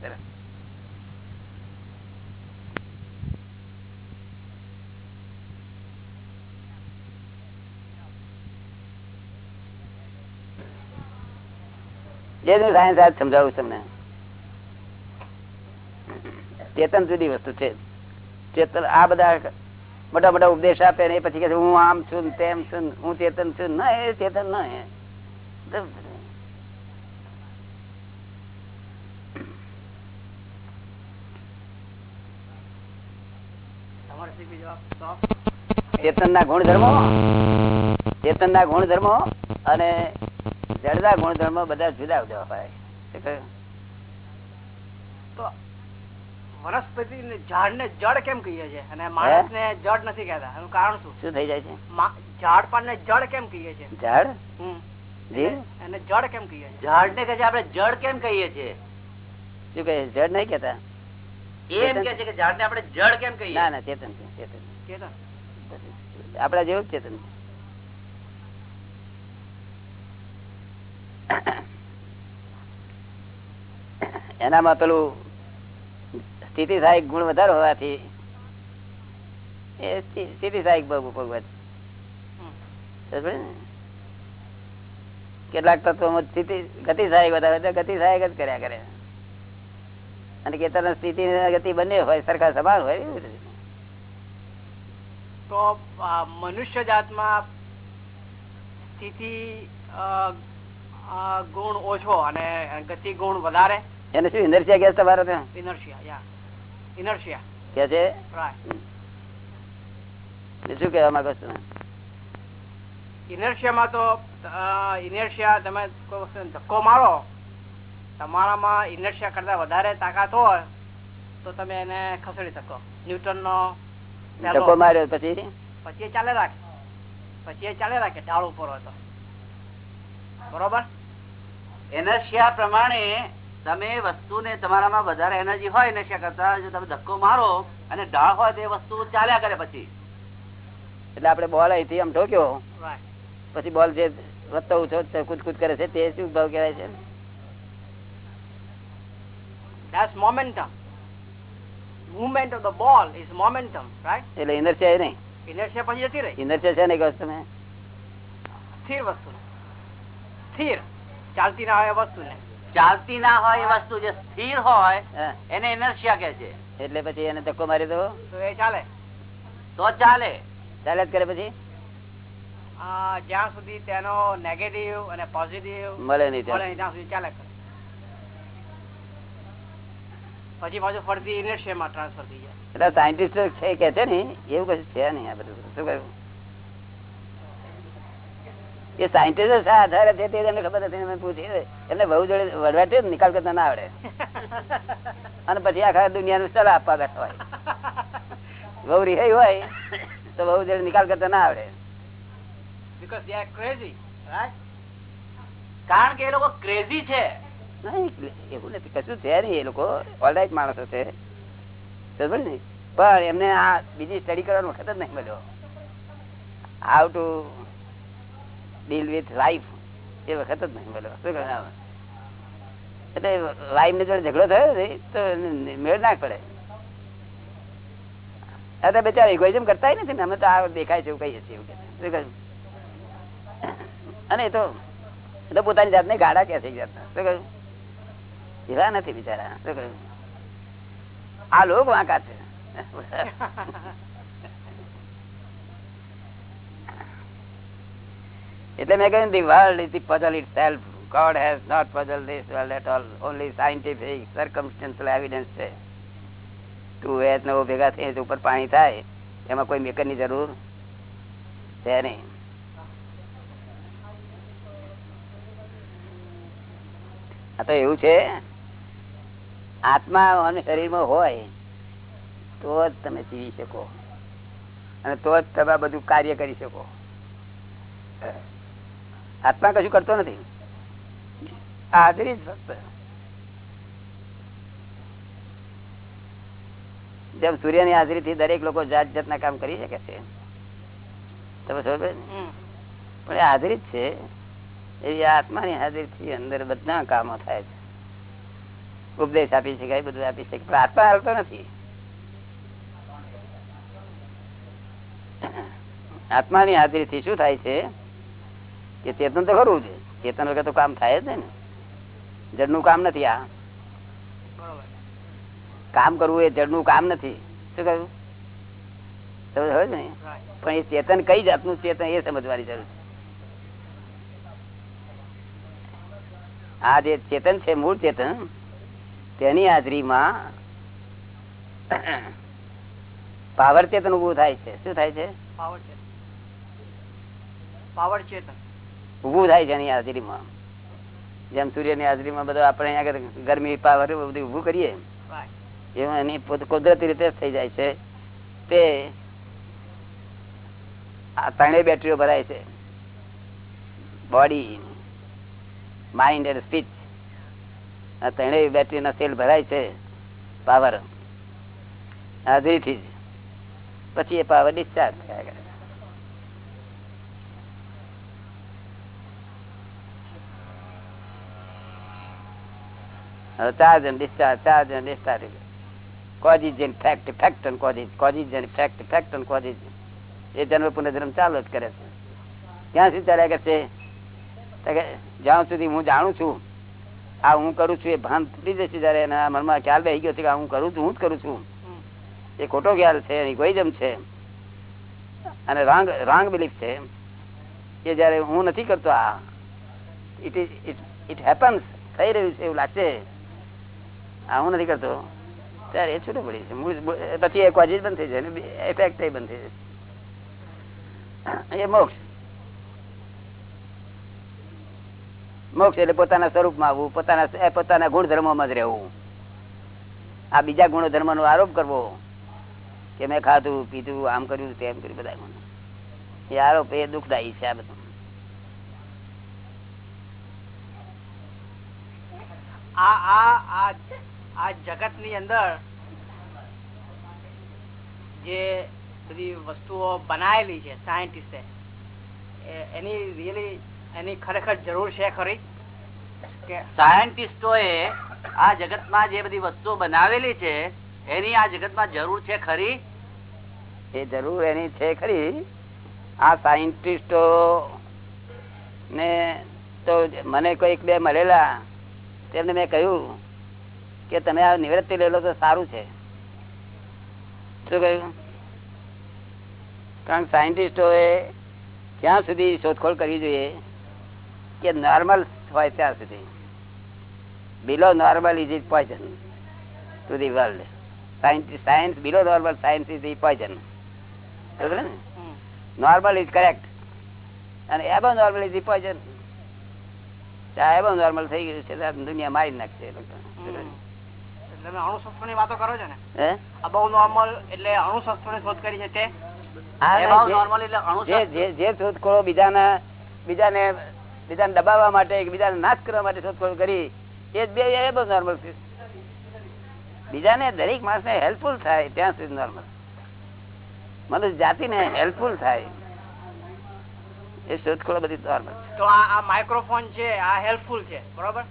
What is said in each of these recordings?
જેનું સમજાવું તમને. ચેતન જુદી વસ્તુ છે. ચેતન આ બધા મોટા મોટા ઉપદેશ આપે ને પછી કે હું આમ છું તેમ છું હું ચેતન છું ના એ ચેતન ના એ ચેતન ના ગુણધર્મો? ચેતન ના ગુણધર્મો અને જડના ગુણધર્મો બધા જુદા જુદા હોય? તો વનસ્પતિ ઝાડ ને જડ કેમ કહીએ છીએ અને માણસ ને જડ નથી કહેતા. એનું કારણ શું? શું થઈ જાય છે? ઝાડ પાન ને જડ કેમ કહીએ છીએ ઝાડ. એને જડ કેમ કહીએ ઝાડ ને કહે છે આપણે જડ કેમ કહીએ છીએ? શું કહે જડ નહીં કેતા એમ કે છે કે ઝાડ ને આપણે જડ કેમ કહીએ? ના ના ચેતન ચેતન ચેતન. આપડા જેવું ચેતન એનામાં પેલું સ્થિતિ સહાયક ગુણ વધારે હોવાથી એ સ્થિ- સ્થિતિ સહાયક ભગવત. કેટલાક તત્વો સ્થિતિ ગતિ સહાયક વધારે ગતિ સહાયક જ કર્યા કરે. અને કેતન સ્થિતિ ગતિ બંને હોય સરખા સમાન હોય તો મનુષ્ય જાતમાં સ્થિતિ ગુણ ઓછો અને ગતિ ગુણ વધારે? એને શું ઇન્દ્રસિયા ગેસ તમારો ત્યાં? ઇનર્શિયા યા. ઇનર્શિયા. કે છે? શું કહેવા માંગો છો ઇનર્શિયામાં તો ઇનર્શિયા તમે ધક્કો મારો તમારામાં ઇનર્શિયા કરતા વધારે તાકાત હોય તો તમે એને ખસેડી શકો. ન્યૂટન નો માર્યો પછી? પછી એ ચાલે રાખે. પછી એ ચાલે રાખે ઢાળ ઉપર હોય તો. બરોબર? એનર્શિયા પ્રમાણે તમે વસ્તુને તમારામાં વધારે એનર્જી હોય એનર્શિયા કરતા જો તમે ધક્કો મારો અને ઢાળ હોય તો એ વસ્તુ ચાલ્યા કરે પછી. એટલે આપણે બોલ અહીંથી આમ ઠોક્યો પછી બોલ જે વધતો ઉછો કૂદ કૂદ કરે છે તે શું ભાવ કહેવાય છે? That's momentum. Movement of the ball is momentum right? એટલે ઇનર્શિયા એ નહીં. ઇનર્શિયા પછી જતી રહી. ઇનર્શિયા છે ને એક વસ્તુ સ્થિર વસ્તુ. સ્થિર. ચાલતી ના હોય વસ્તુ ને. ચાલતી ના હોય એ વસ્તુ જે સ્થિર હોય એને ઇનર્શિયા કહે છે. એટલે પછી એને ધક્કો મારી દો. તો એ ચાલે. તો ચાલે. ચાલે જ કરે પછી? જ્યાં સુધી તેનો નેગેટિવ અને પોઝિટિવ મળે નહીં ત્યાં ત્યાં સુધી ચાલે કરે. પછી પાછું ફરતી ઇનર્શિયામાં ટ્રાન્સફર થઈ જાય. એટલે સાયન્ટિસ્ટ છે કે છે ને એવું કશું છે નહીં આ બધું. શું કહ્યું? એ સાયન્ટિસ્ટ શા આધારે છે તે એમને ખબર નથી એમને પૂછી એમને બહુ જોડે વડવાટે નિકાલ કરતા ના આવડે. અને પછી આખા દુનિયાનું સલાહ આપવા બેઠા હોય. બહુ રિહાઈ હોય તો બહુ જોડે નિકાલ કરતા ના આવડે. બીકોઝ ક્રેઝી are કારણ કે એ લોકો ક્રેઝી છે. એવું નથી, કશું છે એ લોકો. ઓલરાઈટ માણસો છે. પણ એમને આ બીજી સ્ટડી કરવાનો વખત જ મળ્યો. હાઉ ડીલ વિથ લાઈફ એ વખત? એટલે લાઈફ ને જોડે ઝઘડો થયો તો મેળ ના પડે. અરે બેચારા ઇગોઇઝમ કરતા નથી ને, અમે તો આ દેખાય છે એવું કહીએ છીએ એવું કે? અને એ તો પોતાની જાતને ગાડા કે છે જાતના. શું કહ્યું એવા નથી બિચારા. આ લોક વાંકા છે. એટલે મેં કહ્યું the world is the puzzle itself God has not puzzle this world at all only scientific circumstantial evidence છે. ટુ વેચ ને ભેગા થઈ ઉપર પાણી થાય, એમાં કોઈ મેકરની જરૂર છે નહીં. આ તો એવું છે આત્મા અને શરીરમાં હોય તો જ તમે જીવી શકો. અને તો જ તમે બધું કાર્ય કરી શકો. આત્મા કશું કરતો નથી. હાજરી જ ફક્ત. જેમ સૂર્યની હાજરીથી દરેક લોકો જાત જાતના કામ કરી શકે છે. તમે સમજો પણ એ હાજરી જ છે. એવી આત્માની હાજરીથી અંદર બધા કામો થાય છે. ઉપદેશ આપી શકાય, બધું આપી શકાય. આત્મા હાલતો નથી. આત્માની હાજરીથી શું થાય છે? કે ચેતન તો ખરું છે. ચેતન વગર તો કામ થાય જ ને. જડનું કામ નથી આ. કામ કરવું એ જડનું કામ નથી. શું કહ્યું? સમજ હોય ને? પણ એ ચેતન કઈ જાતનું ચેતન એ સમજવાની જરૂર છે. આ જે ચેતન છે, મૂળ ચેતન તેની હાજરીમાં પાવર ચેતન ઉભું થાય છે. શું થાય છે? પાવર ચેતન. ઉભું થાય છે એની હાજરીમાં. જેમ સૂર્યની હાજરીમાં બધું આપણે અહીંયા ગરમી પાવર બધું ઉભું કરીએ એવું એની કુદરતી રીતે થઈ જાય છે. તે આ ત્રણેય બેટરીઓ ભરાય છે. બોડી માઇન્ડ એન્ડ સ્પીચ આ ત્રણેય બેટરીના સેલ ભરાય છે પાવર હાજરીથી જ. પછી એ પાવર ડિસ્ચાર્જ થયા કરે. ચાર્જ અને ડિસ્ચાર્જ ચાર્જ અને discharge causes and effect effect અને causes causes and effect effect અને કોઝિજ એ જન્મ પુનર્જન્મ ચાલુ જ કરે છે. ક્યાં સુધી ચાલ્યા કરશે? જ્યાં સુધી હું જાણું છું આ હું કરું છું એ ભાન તૂટી જશે જયારે એના મનમાં ખ્યાલ રહી ગયો છે કે હું કરું છું, હું જ કરું છું. એ ખોટો ખ્યાલ છે ઇગોઇઝમ છે. અને રાંગ રાંગ બિલીફ છે. કે જયારે હું નથી કરતો આ ઇટ ઇઝ ઇટ હેપન્સ થઈ રહ્યું છે એવું લાગશે. આ હું નથી કરતો. ત્યારે એ છૂટું પડી છે પછી એક કોઝિજ બંધ થઈ જાય ને એફેક્ટ બંધ થઈ જાય એ મોક્ષ. મોક્ષ એટલે પોતાના સ્વરૂપમાં આવવું, પોતાના પોતાના ગુણધર્મોમાં જ રહેવું આ બીજા ગુણધર્મ નો આરોપ કરવો કે મેં ખાધું, પીધું, આમ કર્યું, તેમ કર્યું, બધા ગુણ. એ આરોપ એ દુઃખદાયી છે આ બધું જગતની અંદર જે બધી વસ્તુઓ બનાયેલી છે સાયન્ટિસ્ટે એની રિયલી એની ખરેખર જરૂર છે ખરી કે સાયન્ટિસ્ટો એ આ જગતમાં જે બધી વસ્તુઓ બનાવેલી છે એની આ જગતમાં જરૂર છે ખરી? એ જરૂર એની છે ખરી. આ સાયન્ટિસ્ટો ને તો મને કોઈક બે મળેલા તેમને મેં કહ્યું કે તમે આ નિવૃત્તિ લેલો તો સારું છે. શું કહ્યું? કારણ સાયન્ટિસ્ટોએ એ ક્યાં સુધી શોધખોળ કરવી જોઈએ? કે નોર્મલ હોય ત્યાં સુધી. Below normal is is poison to the world science below normal science is is poison બરોબર ને? નોર્મલ ઇઝ કરેક્ટ અને above normal is poison above normal થઈ ગયું છે દુનિયા મારી નાખશે. તમે અણુશસ્ત્રો ની? વાતો કરો છો ને? બહુ નોર્મલ એટલે અણુશસ્ત્રો ની શોધ કરી છે તે? જે શોધખોળો બીજાના બીજાને બીજાને દબાવવા માટે બીજાને નાશ કરવા માટે શોધખોળ કરી એ બે એ બહુ નોર્મલ છે. બીજાને દરેક માણસને હેલ્પફુલ થાય ત્યાં સુધી નોર્મલ મનુષ્ય જાતિને હેલ્પફુલ થાય એ શોધખોળ બધી નોર્મલ તો આ માઇક્રોફોન છે આ હેલ્પફુલ છે બરોબર?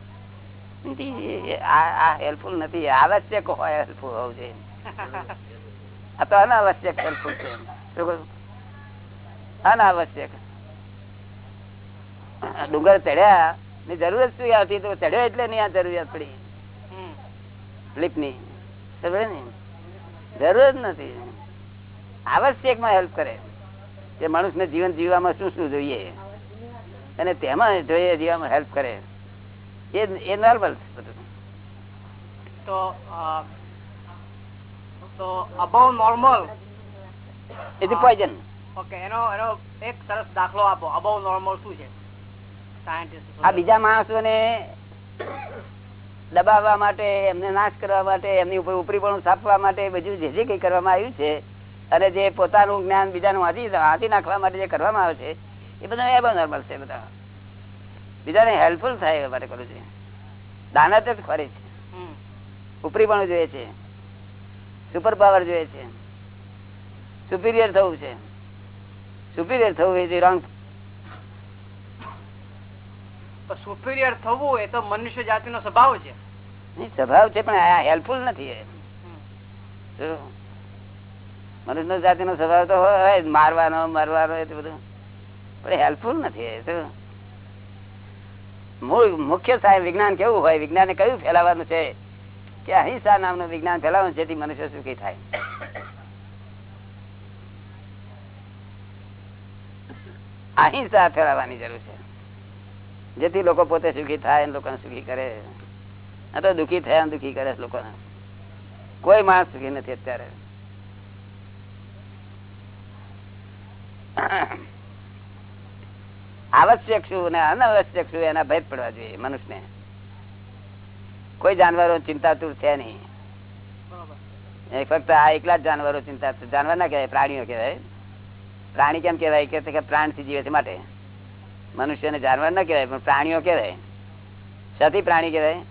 આ હેલ્પફુલ નથી આવશ્યક હોય હેલ્પફુલ હોવું જોઈએ. આ તો અનાવશ્યક હેલ્પફુલ છે. અનાવશ્યક. ડુંગર ચડ્યા ની જરૂરત શું આવતી તો ચડ્યો એટલે નહીં આ જરૂરિયાત પડી. સ્લીપની સમજે ને જરૂર નથી. આવશ્યકમાં હેલ્પ કરે. કે ને જીવન જીવવામાં શું શું જોઈએ. અને તેમાં જોઈએ જીવવામાં હેલ્પ કરે. એ એ નોર્મલ બધું. તો તો અબાઉ નોર્મલ એ પોઈઝન ઓકે એનો એનો એક સરસ દાખલો આપો. અબાઉ નોર્મલ શું છે? આ બીજા માણસોને દબાવવા માટે એમને નાશ કરવા માટે એમની ઉપર ઉપરીપણું છાપવા માટે બધું જે જે કઈ કરવામાં આવ્યું છે અને જે પોતાનું જ્ઞાન બીજાનું હાથી હાથી નાખવા માટે જે કરવામાં આવે છે એ બધા એ નોર્મલ છે બધા. બીજાને હેલ્પફુલ થાય એ માટે કરું છે. દાનત જ ખરે છે. ઉપરીપણું જોઈએ છે. સુપર પાવર જોઈએ છે. સુપિરિયર થવું છે. સુપિરિયર થવું એ રોંગ સુપિરિયર થવું એ તો મનુષ્ય જાતિનો સ્વભાવ છે. સ્વભાવ છે પણ હેલ્પફુલ નથી મનુષ્ય જાતિ નો સ્વભાવ તો હોય મારવાનો મરવાનો એ બધું. પણ હેલ્પફુલ નથી મૂળ મુખ્ય સાહેબ વિજ્ઞાન કેવું હોય? વિજ્ઞાને કયું ફેલાવાનું છે? કે અહિંસા નામનું વિજ્ઞાન ફેલાવવાનું જેથી મનુષ્ય સુખી થાય? અહિંસા ફેલાવવાની જરૂર છે. જેથી લોકો પોતે સુખી થાય લોકોને સુખી કરે. તો દુઃખી થયા દુઃખી કરે લોકોને. કોઈ માણસ સુખી નથી અત્યારે. આવશ્યક શું ને અનાવશ્યક શું એના ભેદ પડવા જોઈએ મનુષ્યને. કોઈ જાનવરો ચિંતાતુર છે નહીં. ફક્ત આ એકલા જ જાનવરો ચિંતા, જાનવર ના કહેવાય, પ્રાણીઓ કહેવાય. પ્રાણી કેમ કહેવાય? કે તે કે પ્રાણથી જીવે છે માટે. મનુષ્યને જાનવર ના કહેવાય પણ પ્રાણીઓ કહેવાય. સાથી પ્રાણી કહેવાય.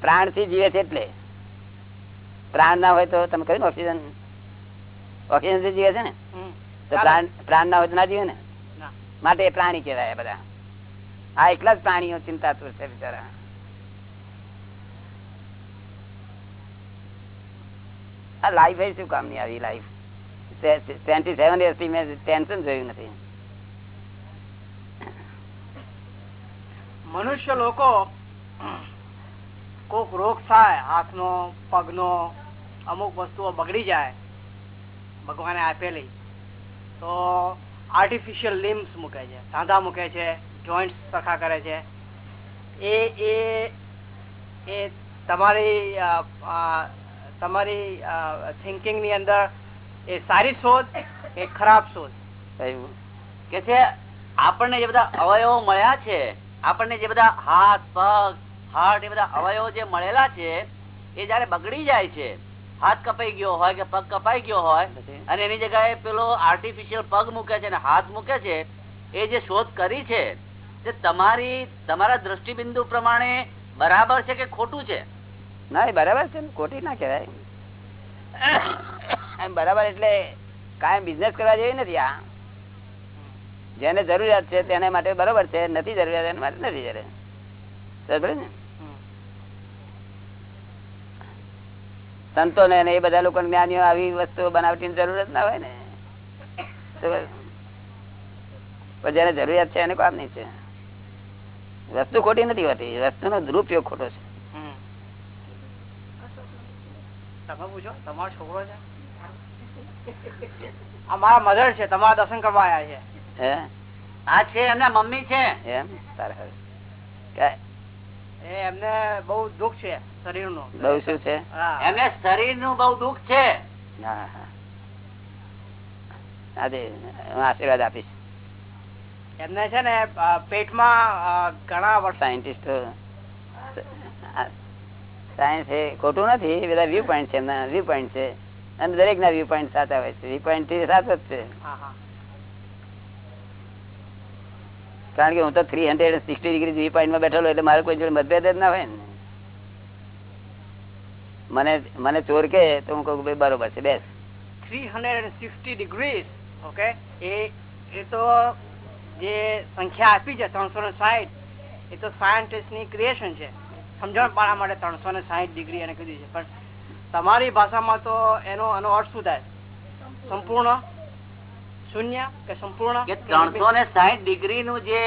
પ્રાણથી જીવે છે એટલે. પ્રાણ ના હોય તો તમે કહ્યું ને ઓક્સિજન? ઓક્સિજનથી જીવે છે ને? તો પ્રાણ પ્રાણ ના હોય તો ના જીવે ને? માટે પ્રાણી કહેવાય બધા. આ એકલા જ પ્રાણીઓ ચિંતાતુર છે બિચારા. આ લાઈફ શું શું કામની આવી લાઈફ ટ્વેન્ટી સેવન યર્સથી મેં ટેન્શન જોયું નથી. મનુષ્ય લોકો કોક રોગ થાય, હાથનો, પગનો, અમુક વસ્તુઓ બગડી જાય, ભગવાને આપેલી, તો આર્ટિફિશિયલ લિમ્સ મૂકે છે, સાંધા મૂકે છે જોઈન્ટ સરખા કરે છે. એ એ એ તમારી તમારી થિંકિંગની અંદર એ સારી શોધ કે ખરાબ શોધ. કે છે, આપણને જે બધા અવયવો મળ્યા છે આપણને જે બધા હાથ, પગ હાર્ટ એ બધા અવયવો જે મળેલા છે, એ જયારે બગડી જાય છે, હાથ કપાઈ ગયો હોય કે પગ કપાઈ ગયો હોય, અને એની જગ્યાએ પેલો આર્ટિફિશિયલ પગ મૂકે છે અને હાથ મૂકે છે, એ જે શોધ કરી છે, તે તમારી, તમારા દ્રષ્ટિબિંદુ પ્રમાણે બરાબર છે કે ખોટું છે? ના, એ બરાબર છે ખોટી ના કહેવાય. બરાબર એટલે કાયમ બિઝનેસ કરવા જેવી નથી આ. જેને જરૂરિયાત છે તેને માટે બરોબર છે નથી જરૂરિયાત એના માટે નથી જરૂરિયાત. ને? સંતો ને એ બધા લોકો જ્ઞાનીઓ આવી વસ્તુ બનાવટી જરૂરત ના હોય ને? જેને જરૂરિયાત છે એને કામ નહીં છે. વસ્તુ ખોટી નથી હોતી વસ્તુનો દુરુપયોગ ખોટો છે. હમ. તમે પૂછો તમારો છોકરો છે? આ મારા મધર છે તમારા દર્શન કરવા આવ્યા છે. આ છે એમના મમ્મી છે. એમ? એમને બહુ દુઃખ છે શરીરનું. બહુ શું છે? એમને શરીરનું બહુ દુઃખ છે. આશીર્વાદ આપીશ. એમને છે ને પેટમાં ઘણા વર્ષ સાયન્ટિસ્ટો સાયન્સ એ ખોટું નથી બધા વ્યૂ પોઈન્ટ છે એમના વ્યૂ પોઈન્ટ છે. અને દરેક ના વ્યૂ પોઈન્ટ સાચા હોય છે. વ્યૂ પોઈન્ટથી સાચો જ છે હા હા કારણ કે હું તો three hundred sixty degree view પોઈન્ટમાં બેઠેલો એટલે મારે કોઈ જોડે મતભેદ જ ના હોય ને. મને મને ચોર કે તો હું કહું ભાઈ બરોબર છે, બેસ. 360 ડિગ્રીઝ ઓકે એ એ તો જે સંખ્યા આપી છે ત્રણસો ને સાહીઠ એ તો સાયન્ટિસ્ટની ક્રિએશન છે. સમજણ પાડવા માટે ત્રણસો ને સાહીઠ ડિગ્રી એને કીધી છે. પણ તમારી ભાષામાં તો એનો એનો અર્થ શું થાય? સંપૂર્ણ? શૂન્ય કે સંપૂર્ણ કે ત્રણસો ને સાહીઠ ડિગ્રી નું જે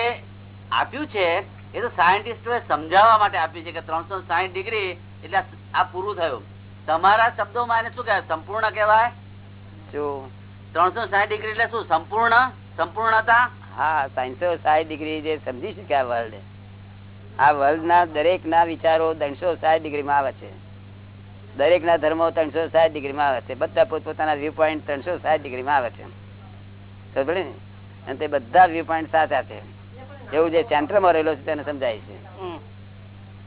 આપ્યું છે એ તો સાયન્ટિસ્ટો સમજાવવા માટે આપ્યું છે કે ત્રણસો સાહીઠ ડિગ્રી એટલે આ પૂરું થયું. તમારા શબ્દોમાં એને શું કહેવાય? સંપૂર્ણ કહેવાય? જો. ત્રણસો સાહીઠ ડિગ્રી એટલે શું? સંપૂર્ણ? સંપૂર્ણતા? હા ત્રણસો સાઠ ડિગ્રી જે સમજી શકે આ વર્લ્ડ આ વર્લ્ડ ના દરેક ના વિચારો ત્રણસો સાહીઠ ડિગ્રી માં આવે છે. દરેક ના ધર્મો ત્રણસો સાહીઠ ડિગ્રી માં આવે છે. બધા પોતપોતાના વ્યૂ પોઈન્ટ ત્રણસો સાહીઠ ડિગ્રી માં આવે છે. ને અને તે બધા વ્યૂ પોઈન્ટ સાચા છે. એવું જે સેન્ટરમાં રહેલો છે તેને સમજાય છે.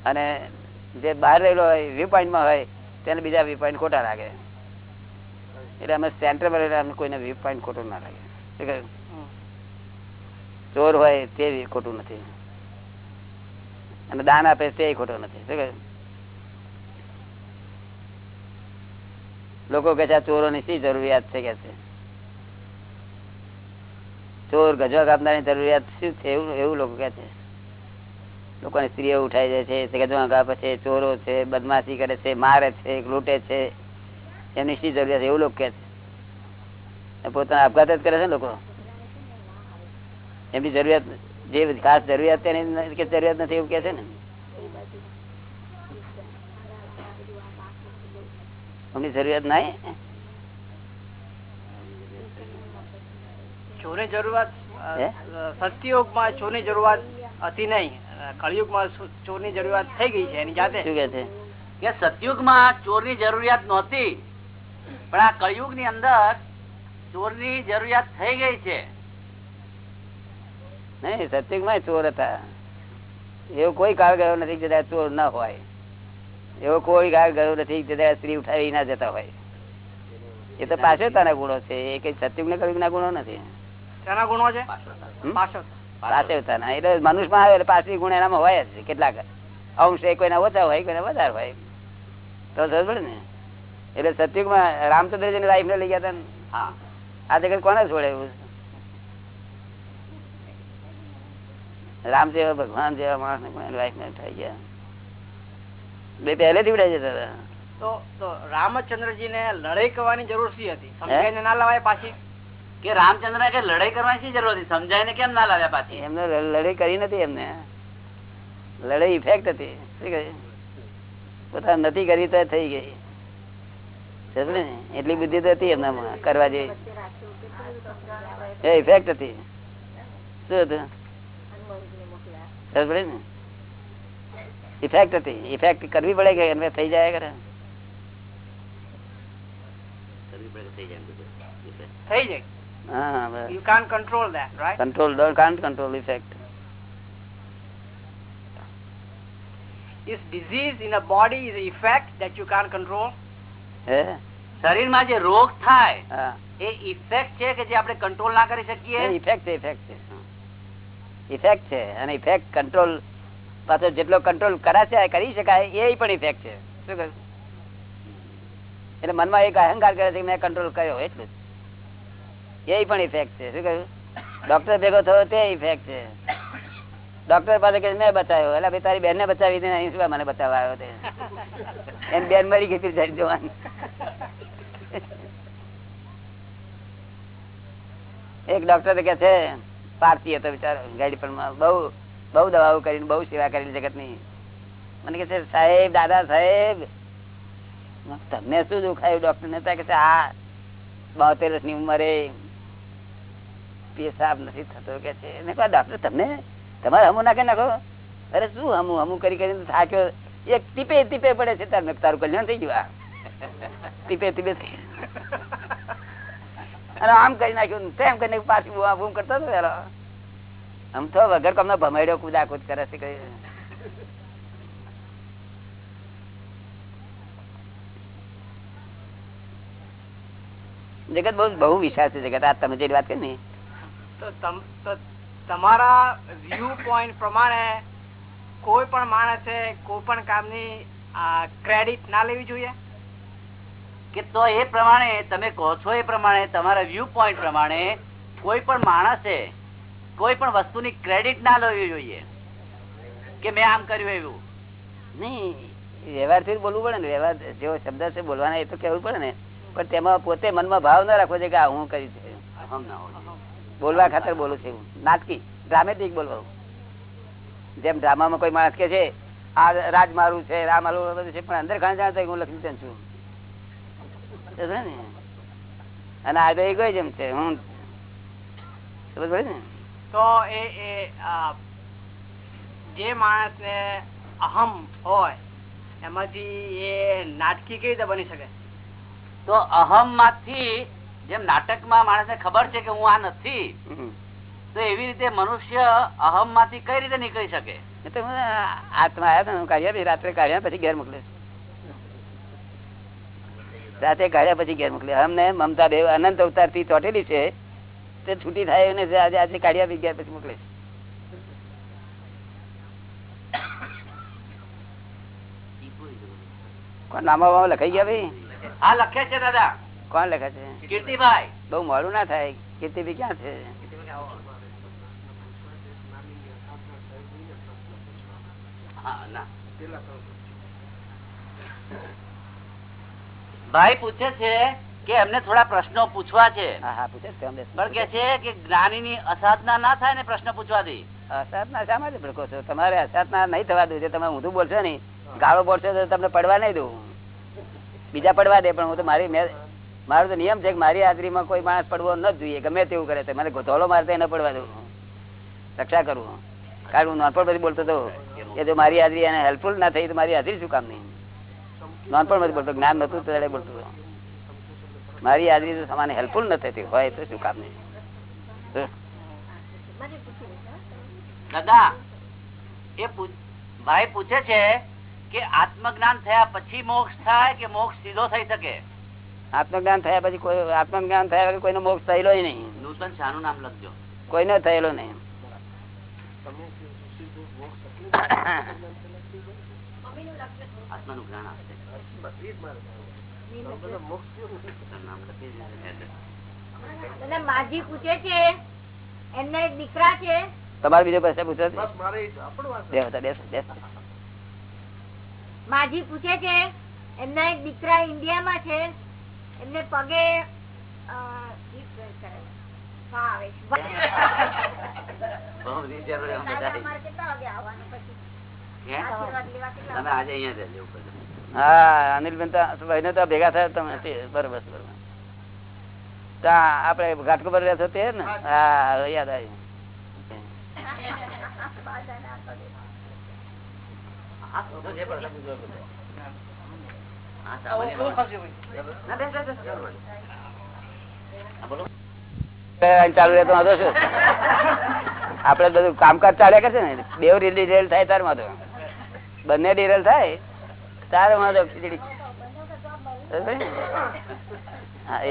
અને જે બહાર રહેલો હોય વ્યૂ પોઈન્ટમાં હોય તેને બીજા વ્યૂ પોઈન્ટ ખોટા લાગે. એટલે અમે સેન્ટરમાં રહેલા અમને કોઈને વ્યૂ પોઈન્ટ ખોટું ના લાગે. ચોર હોય તે ખોટું નથી. અને દાન આપે તે ખોટું નથી. શું કહ્યું? લોકો કે છે આ ચોરોની શી જરૂરિયાત છે? કે છે? ચોર ગજવા કાપનારની જરૂરિયાત શું છે? એવું એવું લોકો કે છે. લોકોને સ્ત્રીઓ ઉઠાઈ જાય છે ગજવા કાપે છે, ચોરો છે, બદમાશી કરે છે, મારે છે, લૂંટે છે. એમની શી જરૂરિયાત એવું લોકો કે છે. પોતાના આપઘાત જ કરે છે લોકો? એમની જરૂરિયાત જે ખાસ જરૂરિયાત કે જરૂરિયાત નથી એવું કે છે ને? એમની જરૂરિયાત નહીં. અ, હે? સત્યયુગમાં ચોરની જરૂરિયાત હતી નહીં. કળિયુગમાં ચોરની જરૂરિયાત થઈ ગઈ છે એની જાતે. શું કે છે? કે સતયુગમાં ચોરની જરૂરિયાત નહોતી પણ આ કળિયુગની અંદર ચોરની જરૂરિયાત થઈ ગઈ છે. નહીં સતયુગમાં ચોર હતા. એવો કોઈ કાળ ગયો નથી જતા ચોર ના હોય. એવો કોઈ કાળ ગયો નથી જતા સ્ત્રી ઉઠાવી ના જતા હોય. એ તો પાછળતાના ગુણો છે. એ કઈ સત્યુગ ને કળિયુગ ના ગુણો નથી. તેના ગુણો છે? હમ? પાછળ પાછળતાના એટલે મનુષ્યમાં આવે પાછળ ગુણ એનામાં હોય જ. કેટલાક અંશ કોઈના ઓછા હોય કોઈના વધારે હોય. તો ને? એટલે સત્યુગમાં રામચંદ્રજી લાઈફ ને લઈ ગયા હતા આ જગત કોને છોડે એવું? રામ જેવા ભગવાન જેવા માણસ ને લાઈફ ને થઈ ગયા. બે પહેલેથી ઉડાઈ જતા હતા. તો તો રામચંદ્રજી ને લડાઈ કરવાની જરૂર શી હતી? સમજાઈને ના લવાય પાછી? કે રામચંદ્ર કે લડાઈ કરવાની શી જરૂર હતી? સમજાઈને કેમ ના લાવ્યા પાછી? એમને લડાઈ કરી નથી એમને. લડાઈ ઇફેક્ટ હતી. શું નથી કરી તો થઈ ગઈ. એટલી બુદ્ધિ તો હતી એમનામાં કરવા જેવી. એ ઇફેક્ટ હતી. શું હતું? ને? ઇફેક્ટ હતી. ઇફેક્ટ કરવી પડે કે એમને થઈ જાય કરે? થઈ જાય. બસ you can control that right control don't can't control effect is disease in a body is an effect that you can't control. હે? શરીરમાં જે રોગ થાય એ ઇફેક્ટ છે કે જે આપણે કંટ્રોલ ના કરી શકીએ? ઇફેક્ટ છે ઇફેક્ટ છે. ઇફેક્ટ છે અને ઇફેક્ટ કંટ્રોલ પાછો જેટલો કંટ્રોલ કરાશે કરી શકાય એ પણ ઇફેક્ટ છે. શું કહ્યું? એટલે મનમાં એક અહંકાર કરે છે મેં કંટ્રોલ કર્યો એટલું જ. એ પણ ઇફેક્ટ છે. શું કહ્યું? ડોક્ટર ભેગો થયો તે ઇફેક્ટ છે. ડોક્ટર પાસે કે મેં બચાવ્યો એટલે ભાઈ તારી બેન ને બચાવી દે અહીં શું મને બચાવવા આવ્યો તે? એમ બેન મરી ગઈ જઈ જવાની. એક ડોક્ટર કે છે, પારસી હતો બિચારો, ગાડી પણ બહુ બહુ દવાઓ કરીને, બહુ સેવા કરેલી જગતની મને કે છે, સાહેબ, દાદા સાહેબ, તમને શું દુખાયું? ડોક્ટર ને કે છે, આ બોતેર વર્ષની ઉંમરે પેશાબ નથી થતો કે છે. એને કહો ડોક્ટર તમને તમારે હમું નાખે નાખો. અરે, શું હમું? હમું કરી કરીને થાક્યો. એક ટીપે ટીપે પડે છે તારું તારું કલ્યાણ થઈ ગયું ટીપે ટીપે થઈ અને આમ કરી નાખ્યું. તેમ કરીને પાછું બૂમ કરતો હતો પેલો. આમ તો વગર કમનો ભમાડ્યો કુદા કુદ કરે છે કઈ. જગત બહુ બહુ વિશાળ છે જગત. આ તમે જે વાત કરી ને તો તમારા વ્યૂ પોઈન્ટ પ્રમાણે કોઈ પણ માણસે કોઈ પણ કામની ક્રેડિટ ના લેવી જોઈએ? કે તો એ પ્રમાણે તમે કહો છો એ પ્રમાણે તમારા વ્યૂ પોઈન્ટ પ્રમાણે કોઈ પણ માણસે કોઈ પણ વસ્તુની ક્રેડિટ ના લેવી જોઈએ? કે મેં આમ કર્યું એવું? નહીં વ્યવહારથી બોલવું પડે ને. વ્યવહાર જેવો શબ્દ છે બોલવાના એ તો કહેવું પડે ને. પણ તેમાં પોતે મનમાં ભાવ ના રાખવો છે કે આ હું કરી છે. અહમ ના હોય બોલવા ખાતર બોલું છું. નાટકી ડ્રામેટિક બોલવાનું. જેમ ડ્રામામાં કોઈ માણસ કે છે આ રાજ મારું છે રામ મારું બધું છે પણ અંદર ખાને જાણતા હું લક્ષ્મીચંદ છું. ને? અને આ તો એગોઇઝમ છે હું સમજ પડે ને? તો એ એ માણસ જે માણસને અહમ હોય એમાંથી એ નાટકી કેવી રીતે બની શકે? તો અહમમાંથી જેમ નાટકમાં માણસને ખબર છે કે હું આ નથી તો એવી રીતે મનુષ્ય અહમમાંથી કઈ રીતે નીકળી શકે? આત્મા આવ્યા હતા કાઢ્યા રાત્રે કાઢ્યા પછી ઘેર મોકલે. રાતે કાઢ્યા પછી ઘેર મોકલે. અમને મમતા દેવ અનંત અવતારથી ચોટેલી છે તે છૂટી થાય એને આજે આજે કાઢ્યા ઘેર પછી મોકલે નામ લખાઈ ગયા ભાઈ? આ લખે છે દાદા. કોણ લખે છે? કીર્તિભાઈ. બહુ મોડું ના થાય. કીર્તિ ક્યાં છે? ભાઈ પૂછે છે કે એમને થોડા પ્રશ્નો પૂછવા છે. પણ કે છે? કે જ્ઞાની ની અસાધના ના થાય ને પ્રશ્ન પૂછવાથી? અસાધના શા માટે ભડકો છો? તમારે અસાધના નહીં થવા દઉં તમે ઊંધું બોલશો નહીં ગાળો બોલશો તો તમને પડવા નહીં દઉં. બીજા પડવા દે પણ હું તો મારી મેં- મારો તો નિયમ છે કે મારી હાજરીમાં કોઈ માણસ પડવો ન જોઈએ. ગમે તેવું કરે મને ધોલો મારતા ન પડવા દઉં. રક્ષા કરવું કારણ હું નાનપણ બધી બોલતો હતો કે જો મારી હાજરી એને હેલ્પફુલ ના થઈ તો મારી હાજરી શું કામ નહીં નાનપણ બધી બોલતો, જ્ઞાન નહોતું ત્યારે બોલતો મારી હાજરી તો સમાન હેલ્પફુલ ન થતી હોય તો શું કામ નહીં દાદા, એ ભાઈ પૂછે છે કે આત્મજ્ઞાન થયા પછી મોક્ષ થાય કે મોક્ષ સીધો થઈ શકે? આત્મજ્ઞાન થયા પછી કોઈ આત્મજ્ઞાન થયા વગર કોઈનો મોક્ષ થયેલો નહીં. નૂતન શાનું નામ લખજો. કોઈનો થયેલો નહીં. માજી પૂછે છે એમના એક દીકરા છે. તમારે બીજો પ્રશ્ન પૂછો છે? બેસો તા, બેસો, બેસો. માજી પૂછે છે એમના એક દીકરા ઇન્ડિયામાં છે. એમને પગે છે. છે. ભેગા થયા તમે બરોબર બરોબર. ત્યાં આપડે ઘાટકો પર રહેતો તે ને? હા. યાદ આવ્યું. આ આપડે બધું કામકાજ ચાલ્યા કરશે ને? બેવ ડિરેલ થાય તાર વાંધો બંને ડિરેલ થાય? તારે વાંધો ખીચડી.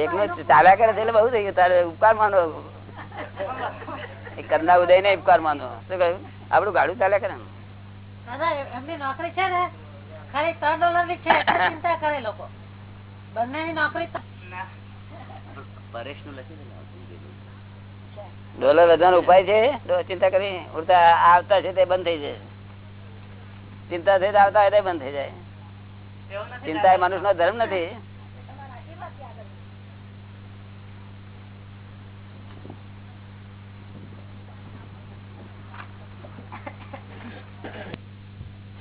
એક ને? ચાલ્યા કરે છે એટલે બહુ થઈ ગયું. તારે ઉપકાર માનો કરના કરનાર ઉદય ને ઉપકાર માનો શું કહ્યું? આપડું ગાડું ચાલ્યા કરે ને? દાદા એમની નોકરી છે ને? ખાલી ત્રણ ડોલરની છે ચિંતા કરે લોકો. બંને ની. નોકરી પરેશનું લખી દે ડોલર વધવાનો ઉપાય છે? ચિંતા કરી ઉડતા આવતા છે તે બંધ થઈ જાય. ચિંતા થઈ આવતા હોય તો બંધ થઈ જાય. ચિંતા એ મનુષ્ય નો ધર્મ નથી.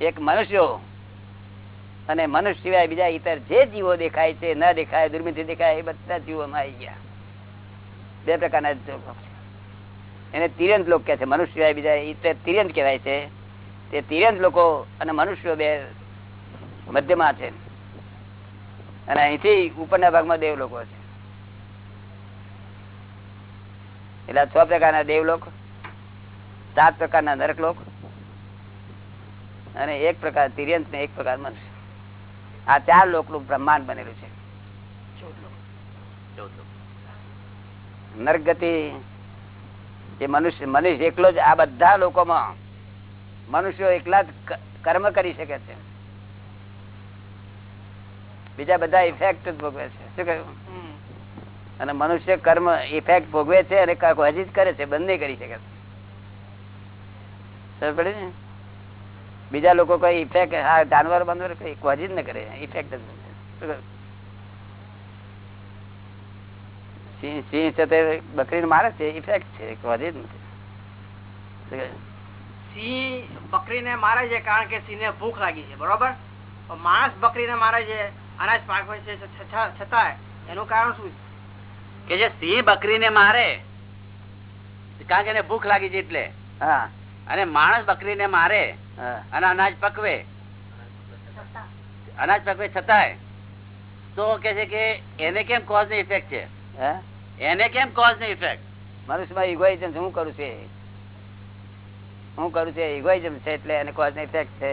એક મનુષ્યો અને મનુષ્ય સિવાય બીજા ઇતર જે જીવો દેખાય છે, ન દેખાય દુર્મિથી દેખાય, એ બધા જીવોમાં આવી ગયા. બે પ્રકારના એને તિરંત લોકો કે છે, મનુષ્ય સિવાય બીજા ઇતર તિરંત કહેવાય છે. તે તિરંત લોકો અને મનુષ્યો બે મધ્યમાં છે. અને અહીંથી ઉપરના ભાગમાં દેવ લોકો છે. એટલે છ પ્રકારના દેવલોક સાત પ્રકારના નરકલોક અને એક પ્રકાર તિર્યંત ને એક પ્રકાર મનુષ્ય. આ ચાર લોકનું બ્રહ્માંડ બનેલું છે. નરગતિ એ મનુષ્ય મનુષ્ય એકલો જ આ બધા લોકોમાં મનુષ્યો એકલા જ કર્મ કરી શકે છે. બીજા બધા ઇફેક્ટ જ ભોગવે છે. શું કહ્યું? અને મનુષ્ય કર્મ ઇફેક્ટ ભોગવે છે અને હજી જ કરે છે બંને કરી શકે. છે સમજ પડે ને? બીજા લોકો કોઈ ઇફેક્ટ આ જાનવર બાનવર કઈ કોઝી જ ન કરે ઇફેક્ટ જ સિંહ સિંહ છે તે બકરીને મારે છે ઇફેક્ટ છે કોઝી જ નથી? સિંહ બકરીને મારે છે કારણ કે સિંહને ભૂખ લાગી છે બરોબર? માણસ બકરીને મારે છે અનાજ પાકવે છે છતાં- છતાંય. એનું કારણ શું છે? કે જે સિંહ બકરીને મારે કારણ કે એને ભૂખ લાગી છે એટલે. હા. અને માણસ બકરીને મારે અને અનાજ પકવે. અનાજ પકવે છતાંય. તો કે છે કે એને કેમ કોઝની ઇફેક્ટ છે? હે? એને કેમ કોઝની ઇફેક્ટ મનુષ્યમાં ઇગોઇઝમ હું કરું છે હું કરું છું ઇગોઇઝમ છે એટલે એને કોઝ ઇફેક્ટ છે.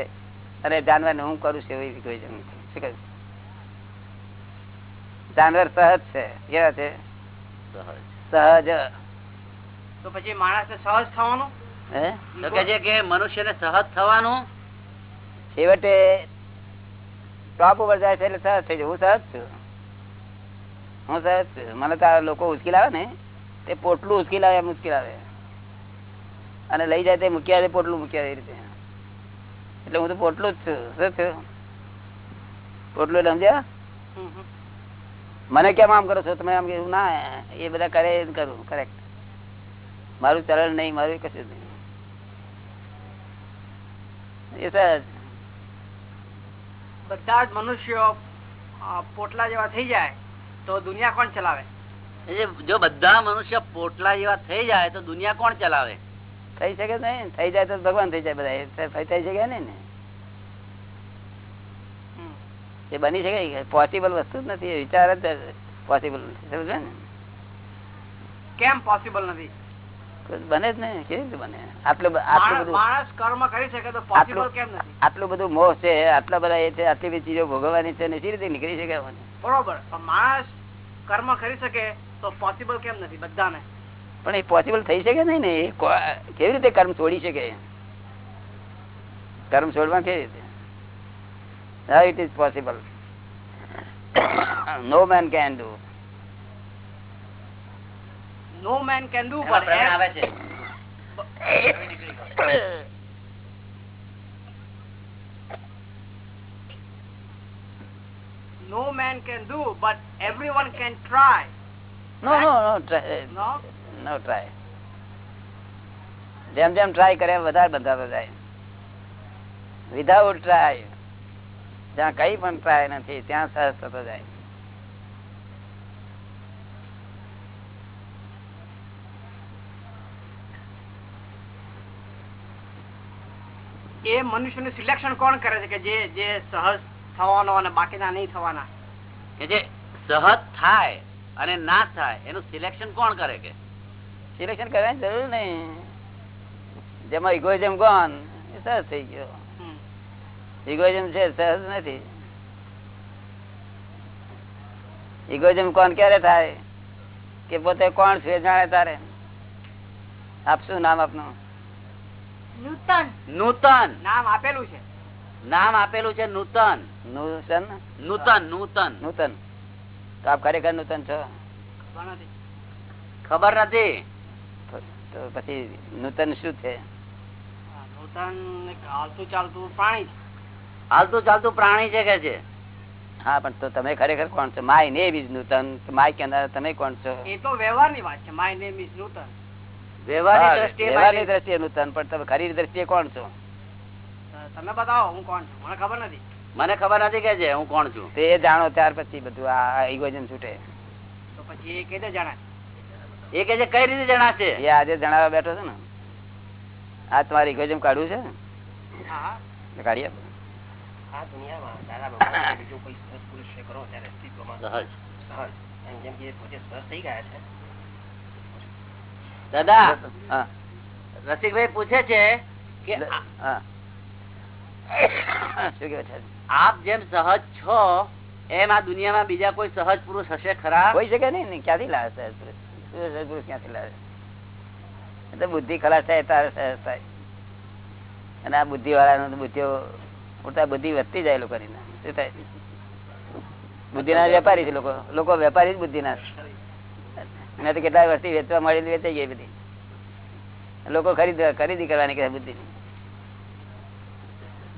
અને જાનવર હું કરું છું એવું ઇગોઇઝમ શું કહ્યું જાનવર સહજ છે. કેવા છે? સહજ. તો પછી માણસ ને સહજ થવાનું? તો કે છે કે મનુષ્યને સહજ થવાનું? છેવટે ટોપ ઉપર જાય છે એટલે સહજ થઈ જાય. હું સહજ છું. હું સહજ છું. મને તો આ લોકો ઉચકીલાવે ને તે પોટલું ઉચકીલાવે એમ ઉચકીલાવે અને લઈ જાય તે મૂક્યા આવે પોટલું મૂક્યા એ રીતે. એટલે હું તો પોટલું જ છું. શું થયું? પોટલું એટલે સમજ્યા. મને કેમ આમ કરો છો? તમે આમ ના એ બધા કરે કરું. કરેક્ટ મારું ચલણ નહીં મારું કશું નહીં. બધા જ મનુષ્યો પોટલા જેવા થઈ જાય તો દુનિયા કોણ ચલાવે? જો બધા મનુષ્ય પોટલા જેવા થઈ જાય તો દુનિયા કોણ ચલાવે? થઈ શકે નહીં. થઈ જાય તો ભગવાન થઈ જાય બધા થઈ શકે ને. હમ. એ બની શકે. પોસિબલ વસ્તુ જ નથી. વિચાર જ પોસિબલ સમજે ને? કેમ પોસિબલ નથી? બને જ ને કેવી રીતે બને? આટલું આટલું બધું માણસ કર્મ કરી શકે તો પોસિબલ કેમ નથી? આટલું બધું મોહ છે આટલા બધા એ છે આટલી બધી ચીજો ભોગવવાની છે ને કેવી રીતે નીકળી શકે બરોબર પણ માણસ કર્મ કરી શકે તો પોસિબલ કેમ નથી બધાને? પણ એ પોસિબલ થઈ શકે નહીં ને? એ કેવી રીતે કર્મ છોડી શકે? કર્મ છોડવા કેવી રીતે? It is possible no man can do no man can do but આવે છે. No man can do but everyone can try no no no try- no no try જેમ જેમ ટ્રાય કરે એમ વધારે બંધાતો જાય. વિધાઉટ ટ્રાય જ્યાં કઈ પણ ટ્રાય નથી ત્યાં સહજ થતો જાય. એ મનુષ્યનું સિલેક્શન કોણ કરે છે કે જે જે સહજ થવાનો અને બાકીના નહીં થવાના? કે જે સહજ થાય અને ના થાય એનું સિલેક્શન કોણ કરે કે? સિલેક્શન કરવાની જરૂર નહીં. જેમાં ઇગોઇઝમ કોણ? એ સહજ થઈ ગયો. ઇગોઇઝમ છે સહજ નથી. ઇગોઇઝમ કોણ ક્યારે થાય? કે પોતે કોણ છે જાણે તારે? આપશું નામ આપનું. નૂતન. નૂતન. નામ આપેલું છે. નામ આપેલું છે નૂતન. નૂતન? નૂતન નૂતન. નૂતન. તો આપ ખરેખર નૂતન છો? ખબર નથી. તો પછી નૂતન શું છે? હા, નૂતન હાલતું ચાલતું પ્રાણી છે. હાલતું ચાલતું પ્રાણી છે કે છે? હા પણ તો તમે ખરેખર કોણ છો? My name is Nutan. My કેનાર તમે કોણ છો? એ તો વ્યવહારની વાત છે. My name is Nutan. વ્યવહારની દ્રષ્ટિએ નૂતન પણ તમે ખરી દ્રષ્ટિએ કોણ છો? તમે બતાવો હું કોણ છું? મને ખબર નથી. મને ખબર નથી કે છે હું કોણ છું? તે જાણો ત્યાર પછી બધું આ ઇગોઇઝમ છૂટે. તો પછી એ કઈ રીતે જણાય એ કે છે કઈ રીતે જણાશે? એ આજે જણાવવા બેઠો છે ને. આ તમારે ઇગોઇઝમ કાઢવું છે? હા. હા. કાઢી આપો આ દુનિયામાં દાદા ભગવાન બીજો કોઈ સહજ પુરુષ કરો ત્યારે અસ્તિત્વમાં સહજ. સહજ. જેમ કે પોતે સહજ થઈ ગયા છે દાદા રસિકભાઈ પૂછે છે કે છે? આપ જેમ સહજ છો એમ આ દુનિયામાં બીજા કોઈ સહજ પુરુષ હશે ખરા? હોય શકે નહીં ને ક્યાંથી લાવે સહજ પુરુષ? ક્યાંથી લાવે? એટલે બુદ્ધિ ખલાસ થાય તારે સહજ થાય અને આ બુદ્ધિ વાળા બુદ્ધિઓ પૂરતા બુદ્ધિ વધતી જાય લોકોની શું થાય? બુદ્ધિના વેપારી છે લોકો. લોકો વેપારી જ બુદ્ધિના મેં તો કેટલાય વર્ષથી વેચવા મળેલી વેચાઈ ગઈ બધી. લોકો ખરીદ ખરીદી કરવાની કે બુદ્ધિ.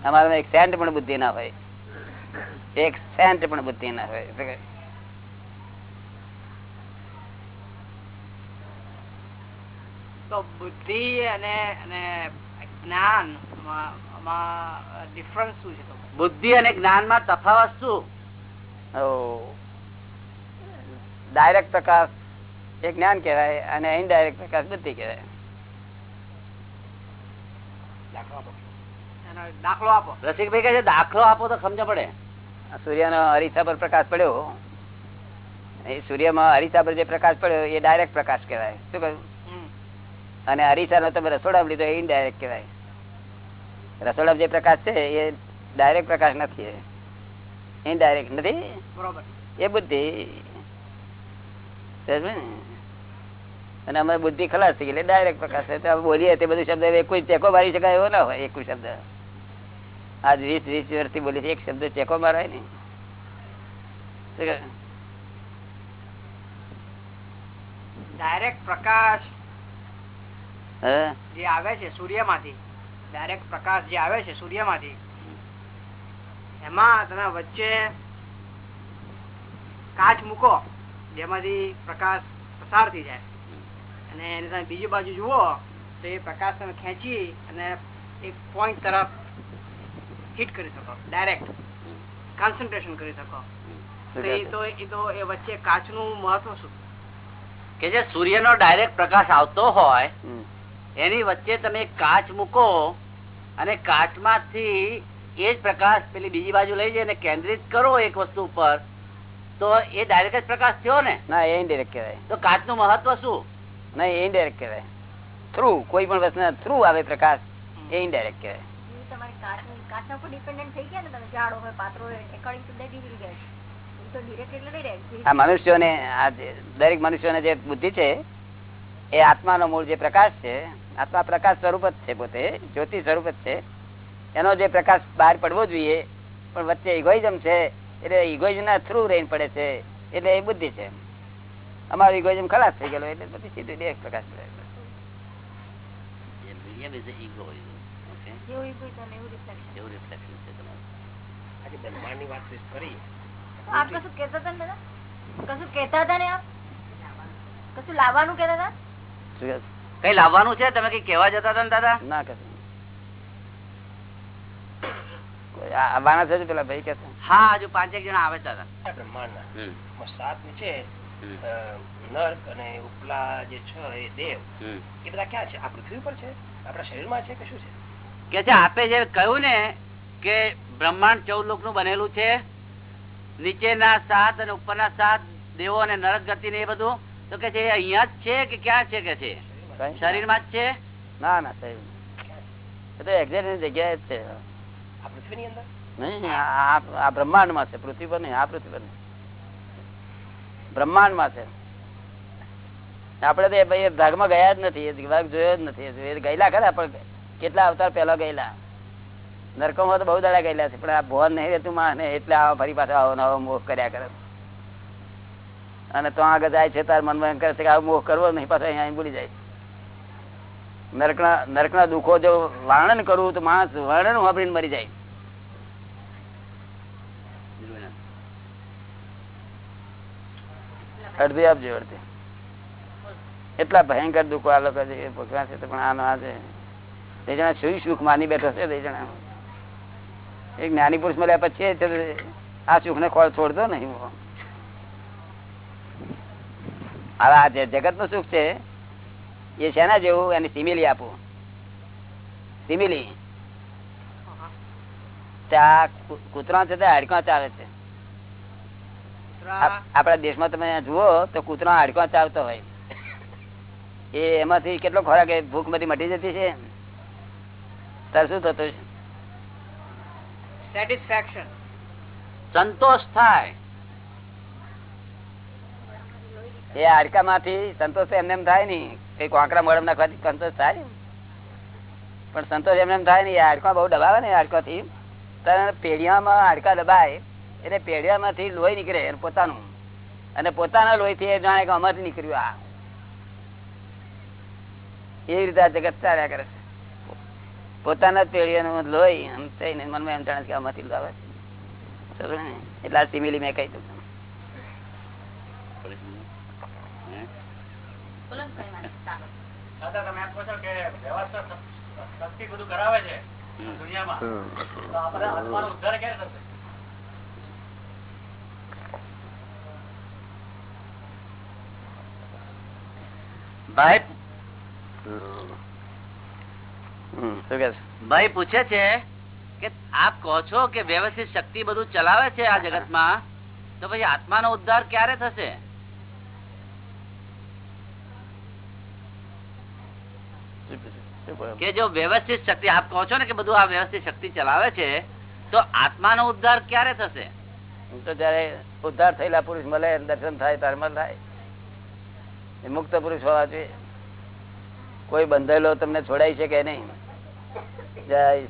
અમારા એક સેન્ટ પણ બુદ્ધિ ના હોય. એક સેન્ટ પણ બુદ્ધિ ના હોય. તો બુદ્ધિ અને અને જ્ઞાન ડિફરન્સ શું છે બુદ્ધિ અને જ્ઞાનમાં તફાવત શું? ડાયરેક્ટ પ્રકાશ એ જ્ઞાન કહેવાય અને ઇનડાયરેક્ટ પ્રકાશ બુદ્ધિ કહેવાય. દાખલો આપો. એનો દાખલો આપો. રસિકભાઈ કહે છે દાખલો આપો તો સમજ પડે. આ સૂર્યનો અરીસા પર પ્રકાશ પડ્યો એ સૂર્યમાં અરીસા પર જે પ્રકાશ પડ્યો એ ડાયરેક્ટ પ્રકાશ કહેવાય. શું કહ્યું? અને અને અરીસાનો તમે રસોડા લીધો એ ઇનડાયરેક્ટ કહેવાય. રસોડામાં જે પ્રકાશ છે એ ડાયરેક્ટ પ્રકાશ નથી ઇનડાયરેક્ટ નથી? બરોબર. એ બુદ્ધિ. ને? અને અમારી બુદ્ધિ ખલાસ થઈ એટલે ડાયરેક્ટ પ્રકાશ થાય. તો બોલીએ તે બધું શબ્દ કોઈ ટેકો મારી શકાય એવો ના હોય એક શબ્દ. આજ વીસ વીસ વર્ષથી બોલી એક શબ્દ ચેકો મારાય ને. ડાયરેક્ટ પ્રકાશ જે આવે છે સૂર્યમાંથી ડાયરેક્ટ પ્રકાશ જે આવે છે સૂર્યમાંથી એમાં તમે વચ્ચે કાચ મૂકો જેમાંથી પ્રકાશ પસાર થઈ જાય. અને એની તમે બીજી બાજુ જુઓ તો એ પ્રકાશ તમે ખેંચી અને એક પોઈન્ટ તરફ હિટ કરી શકો. ડાયરેક્ટ કોન્સન્ટ્રેશન કરી શકો. તો એ તો એ તો એ વચ્ચે કાચનું મહત્વ શું? કે જે સૂર્યનો ડાયરેક્ટ પ્રકાશ આવતો હોય એની વચ્ચે તમે કાચ મૂકો અને કાચમાંથી એ જ પ્રકાશ પેલી બીજી બાજુ લઈ જઈને કેન્દ્રિત કરો એક વસ્તુ ઉપર તો એ ડાયરેક્ટ જ પ્રકાશ થયો ને? ના એ ઇન્ડિરેક્ટ કહેવાય. તો કાચનું મહત્વ શું? ના ઇનડાયરેક્ટ કહેવાય. થ્રુ કોઈ પણ વસ્તુ થ્રુ આવે પ્રકાશ એ ઇનડાયરેક્ટ કહેવાય. નહીં આ મનુષ્યોને દરેક મનુષ્યોને જે બુદ્ધિ છે એ આત્માનો મૂળ જે પ્રકાશ છે આત્મા પ્રકાશ સ્વરૂપ જ છે પોતે જ્યોતિ સ્વરૂપ જ છે. એનો જે પ્રકાશ બહાર પડવો જોઈએ પણ વચ્ચે ઇગોઇઝમ છે એટલે ઇગોઇઝ ના થ્રુ રહીને પડે છે એટલે એ બુદ્ધિ છે. અમારો ઇગોઇઝમ ખલાસ થઈ ગયેલો એટલે પછી સીધું દેહ પ્રકાશ કોઈ છે ને ને લાવવાનું છે? તમે કઈ કેવા જતા હતા ને દાદા? ના કશું પેલા ભાઈ કે હા હજુ પાંચેક જણા આવે દાદા. બ્રહ્માંડ સાત નીચે હમ, અ, નર્ક અને ઉપલા જે છ એ દેવ એ બધા ક્યાં છે? આ પૃથ્વી પર છે? આપણા શરીરમાં છે કે શું છે? કે છે આપે જે કહ્યું ને કે બ્રહ્માંડ ચૌદ લોકનું બનેલું છે નીચેના સાત અને ઉપરના સાત દેવો અને નરક ગતિ ને એ બધું તો કે છે અહિયાં જ છે કે ક્યાં છે કે છે? શરીરમાં જ છે? ના ના સાહેબ એ તો એક્ઝેક્ટ જગ્યાએ જ છે. આ પૃથ્વીની અંદર? નહીં આ- આ આ છે પૃથ્વી પર નહીં આ પૃથ્વી પર નહીં. બ્રહ્માંડમાં છે. આપડે તો એ ભાઈ ભાગ ભાગમાં ગયા જ નથી, એ ભાગ જોયો જ નથી, એ ગયેલા ખરા, પણ કેટલા અવતાર પેલા ગયેલા? નરકોમાં તો બહુ દાડા ગયેલા છે, પણ આ ભોન નહીં રહેતું માં એટલે આવા ફરી પાછો આવો નવો મોહ કર્યા કરે. અને તો આગળ જાય છે, તાર મનમાં એમ કરે છે કે આવો મોહ કરવો નહીં, પાછો અહીંયા ભૂલી જાય. નરકના નરકના દુઃખો જો વર્ણન કરવું તો માણસ વર્ણન વાપરીને મરી જાય. અડધી આપજો અડધી. એટલા ભયંકર દુઃખો આ લોકો છે ભગવાન છે પણ આનો આ છે. તે જણા શું સુખ માની બેઠો છે તે જણા. એક જ્ઞાની પુરુષ મળ્યા પછી આ સુખ ને ખોળ છોડતો નહીં હવે. આ જે જગતનું સુખ છે, એ શેના જેવું? એની સિમિલી આપો. સિમિલી. આ કૂતરા છે તે હાડકા ચાલે છે. આપ- આપણા દેશમાં તમે જુઓ તો કૂતરો હાડકા ચાલતો હોય. એ એમાંથી કેટલો ખોરાક ભૂખ બધી મટી જતી છે? તાર શું થતું સેટિસ્ફેક્શન સંતોષ થાય. એ હાડકા માંથી સંતોષ એમને એમ થાય નઈ કઈ કોંકરા મોડમ નાખવાથી સંતોષ થાય. પણ સંતોષ એમને એમ થાય નઈ હાડકા બહુ દબાવે ને હાડકા થી પેઢિયામાં હાડકા દબાય. એટલે પેઢિયામાંથી લોહી નીકળે એનું પોતાનું. અને પોતાના લોહી થી એ જાણે કે અમારથી નીકળ્યું આ. એવી રીતે આ જગત ચાલ્યા કરે છે. પોતાના જ પેઢીઓનું લોહી આમ થઈને મનમાં એમ જાણે કે અમારથી લાવે? એટલે આ સિમિલી મેં કહી દઉં દાદા તમે એમ કહો છો કે વ્યવસ્થા શક્તિ બધું કરાવે છે દુનિયામાં. તો આપણે આત્માનો ઉદ્ધાર ક્યારે થશે? ભાઈ? પૂછે છે કે આપ કહો છો કે વ્યવસ્થિત શક્તિ બધું ચલાવે છે આ જગતમાં? તો પછી આત્માનો ઉદ્ધાર ક્યારે થશે? કે જો વ્યવસ્થિત શક્તિ આપ કહો છો ને કે બધું આ વ્યવસ્થિત શક્તિ ચલાવે છે તો આત્માનો ઉદ્ધાર ક્યારે થશે? તો જયારે ઉદ્ધાર થયેલા પુરુષ મળે દર્શન થાય ત્યારે થાય. મુક્ત પુરુષ હોવા જોઈએ. કોઈ બંધાયેલો તમને છોડાય છોડાઈ શકે નહીં? જય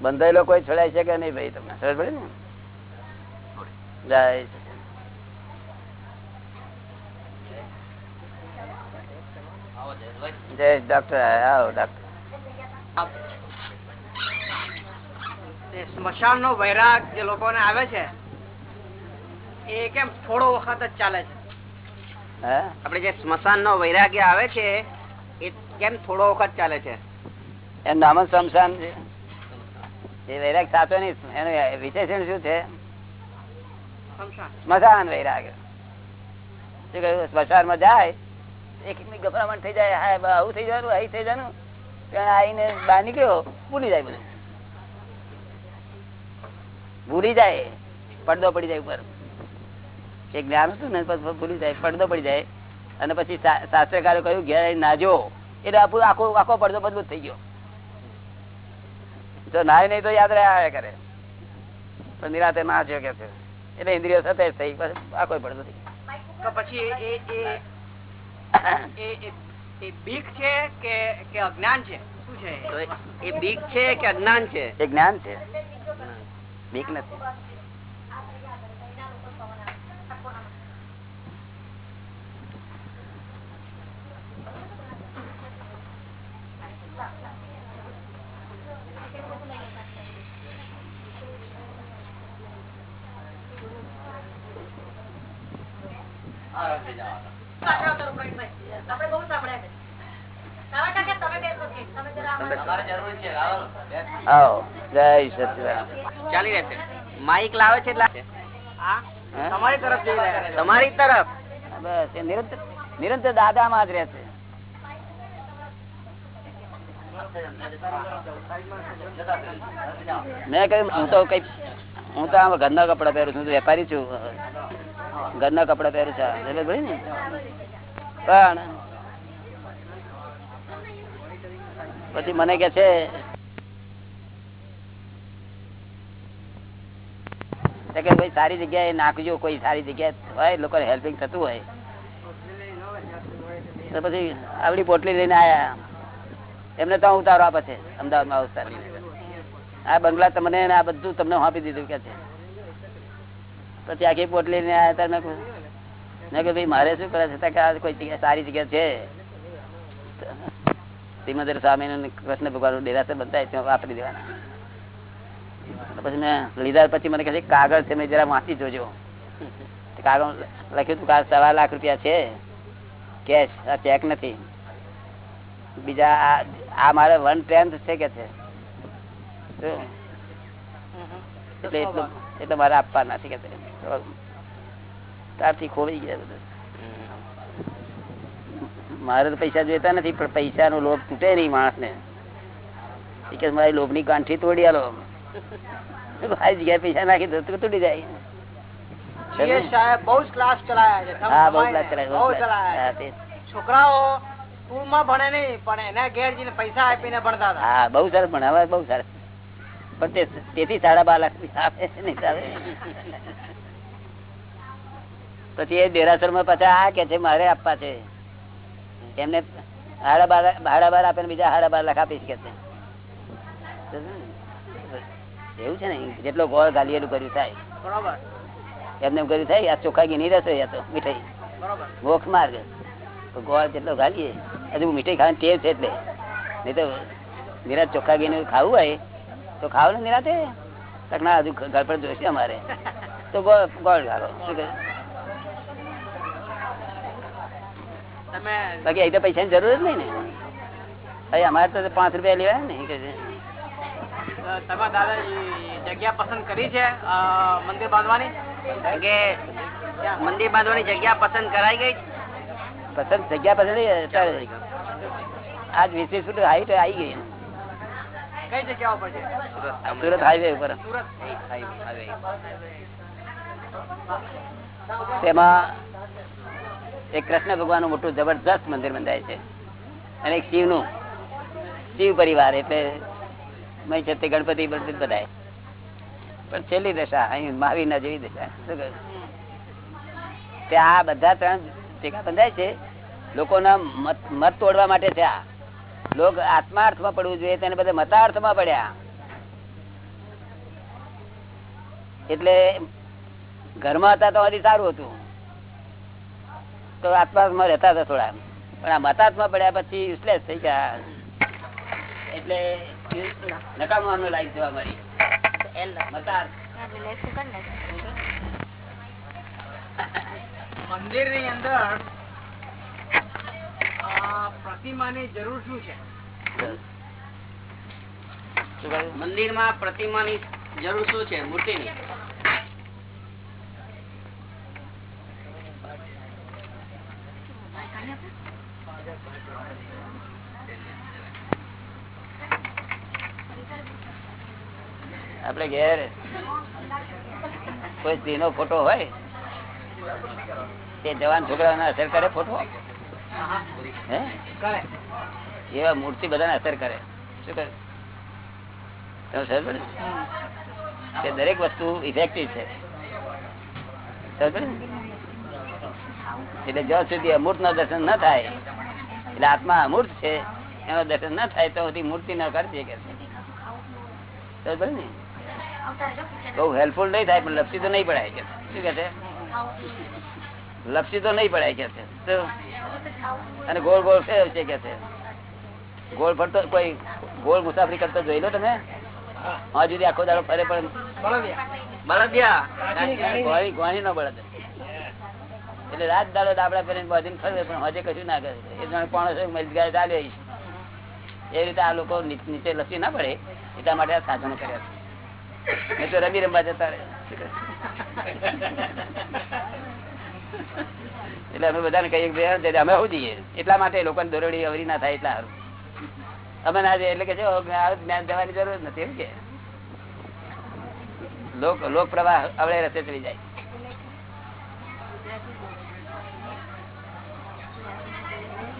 બંધાયેલો કોઈ છોડાય છે કે નહીં ભાઈ તમને? ખબર પડે ને? જાય જય ડોક્ટર, આવો ડોક્ટર. સ્મશાન નો વૈરાગ જે લોકોને આવે છે એ કેમ થોડો વખત જ ચાલે છે? આપડે જે સ્મશાન નો વૈરાગ્ય આવે છે એ કેમ થોડો વખત ચાલે છે? એનું નામ જ સ્મશાન છે. એ વૈરાગ સાચો નહીં. એનું વિશેષણ શું છે? સ્મશાન. સ્મશાન વૈરાગ. શું કહ્યું? સ્મશાનમાં જાય એક એકની ગભરામણ થઈ જાય હા આવું થઈ જવાનું અહીં થઈ જવાનું આવીને બહાર નીકળ્યો ભૂલી જાય બધું. ભૂલી જાય પડદો પડી જાય ઉપર. એ જ્ઞાન હતું ને ભૂલી જાય પડદો પડી જાય. અને પછી શાસ્ત્રકારો કહ્યું ઘેર નાજો એટલે આખો આખો આખો પડદો મજબૂત થઈ ગયો. જો નાય નહીં તો યાદ રહ્યા કરે પણ નિરાતે ના છે કે એટલે ઇન્દ્રિયો સતેજ થઈ આખો પડદો થઈ ગયો. પછી એ બીક છે કે અજ્ઞાન છે? શું છે? એ બીક છે કે અજ્ઞાન છે? એ જ્ઞાન છે. બીક નથી. આવો જય સચિદાનંદ. ચાલી રહેશે. માઇક લાવે છે એટલે આ હે? તમારી તરફ તમારી તરફ? બસ એ નિરંતર નિરંતર દાદામાં જ રહેશે. મેં કહ્યું હું તો કઈ હું તો આમ ઘરના કપડા પહેરું છું વેપારી છું. ઘરના કપડા પહેરું છું. ને? પણ પછી મને કે છે કે ભાઈ સારી જગ્યાએ નાખજો, કોઈ સારી જગ્યાએ હોય, લોકોને હેલ્પિંગ થતું હોય. તો પછી આવડી પોટલી લઈને આયા એમને તો ઉતારો આપે છે, અમદાવાદમાં ઉતારી આ બંગલા તમને આ બધું તમને આપી દીધું, કે છે. પછી આખી પોટલી લઈને આયા હતા, મેં કહ્યું મેં કહ્યું ભાઈ, મારે શું કરે છે? કે કોઈ જગ્યા સારી જગ્યા છે. શ્રીમંદર સ્વામી કૃષ્ણ ભગવાન ડેરાસર બંધાય ત્યાં વાપરી દેવાના. પછી મેં લીધા પછી મને કહે કાગળ છે મેં જરા વાંચી જોજો. કાગળ લખ્યું હતું સવા લાખ રૂપિયા છે કેશ આ ચેક નથી. બીજા આ- મારે વન ટેન્થ છે કે છે? એટલે એટલું એટલે મારે આપવા નથી કે ત્યારથી ખોવાઈ ગયા બધું. મારે તો પૈસા જોઈતા નથી પણ પૈસા નો લોભ તૂટે નહીં માણસ ને કે મારી લોભની કાંઠી તોડી આલો. જગ્યાએ પૈસા નાખી દો તો તૂટી જાય. છોકરાઓ સ્કૂલમાં ભણે નહીં પણ એના ઘેર જઈને પૈસા આપીને ભણતા હતા. હા બહુ સરસ ભણાવે બહુ સરસ. પણ તેથી સાડા બાર લાખ નહીં પછી એ દેરાસરમાં પાછા આ કે છે મારે આપવા છે. એમને હાડા બાર હાડા બાર આપે બીજા હાડા બાર લાખ આપીશ કે એવું છે ને જેટલો ગોળ ગાલી એટલું કર્યું થાય. બરોબર. એમને એમ કર્યું થાય આ ચોખ્ખા નહીં રહેશે યા તો મીઠાઈ. મોક્ષ માર્ગ. તો ગોળ જેટલો ગાલીએ હજુ મીઠાઈ ખાવાની ટેવ છે એટલે. નહીં તો નિરાત ચોખ્ખા ઘી ખાવું હોય તો ખાવ ને નિરાતે. તકના હજુ ગળપડ જોશે અમારે. તો ગોળ ગોળ ગાળો શું કહે તમે બાકી અહીં તો પૈસા ની જરૂર જ નહીં ને. અહીં અમારે તો પાંચ રૂપિયા લેવાય ને કે જગ્યા પસંદ કરી છે મંદિર બાંધવાની? કે મંદિર બાંધવાની જગ્યા પસંદ કરાઈ ગઈ? પસંદ જગ્યા પસંદ આજ વીસ ફૂટ હાઈટ આવી ગઈ કઈ જગ્યા ઉપર છે? સુરત હાઈવે ઉપર. સુરત તેમાં એક કૃષ્ણ ભગવાનનું મોટું જબરદસ્ત મંદિર બંધાય છે. અને એક શિવનું શિવ પરિવાર એટલે છે ગણપતિ બધાય. પણ છેલ્લી દશા, અહીં મહાવીર ના જેવી દશા? તે આ બધા ત્રણ ભેગા બંધાય છે. લોકોના મત મત તોડવા માટે છે આ. લોક આત્માર્થમાં પડવું જોઈએ, તેને બધા મતાર્થમાં પડ્યા. એટલે ઘરમાં હતા તો હજી સારું હતું. તો આસપાસમાં રહેતા હતા થોડા. પણ આ મતાત્મા પડ્યા પછી યુઝલેસ થઈ ગયા. એટલે નકામો લાઈફ જોવા મળી. મંદિરની. અંદર પ્રતિમાની જરૂર શું છે? મંદિરમાં પ્રતિમાની જરૂર શું છે? મૂર્તિની? ઘેર. કોઈ સ્ત્રી ફોટો હોય, તે જવાન છોકરાને અસર કરે ફોટો? એવા મૂર્તિ બધાને અસર કરે. શું કરે? દરેક વસ્તુ ઇફેક્ટિવ છે? એટલે જ્યાં સુધી અમૂર્ત નો દર્શન ના થાય, એટલે આત્મા અમૂર્ત છે, એનું દર્શન ના થાય તો મૂર્તિ ના કરજે કે બહુ હેલ્પફુલ નહીં થાય પણ લપસી તો નહીં પડાય કે શું કે છે? લપસી તો નહીં પડાય કે છે. અને ગોળ ગોળ છે કે છે? ગોળ ફરતો કોઈ ગોળ મુસાફરી કરતો જોઈ લો તમે? હા જુદી આખો દાડો ફરે પણ બળદિયા. ગોળી ગોળી નો બળદ. એટલે રાત દાડો દાબડા પહેરીને બાંધીને ફરવે પણ હજે કશું ના કરે. એ જાણે પણ ગાય ચાલે એ રીતે આ લોકો નીચે લસી ના પડે એટલા માટે આ સાધનો કર્યા છે. તો રમી રમવા જતા રહે. એટલે અમે બધાને કહીએ અમે આવું જઈએ. એટલા માટે લોકોને દોરડી અવરી ના થાય એટલા સારું. અમે ના એટલે કે જ્ઞાન દેવાની જરૂર નથી, એમ કે. લોક પ્રવાહ અવળે રસ્તે ચડી જાય.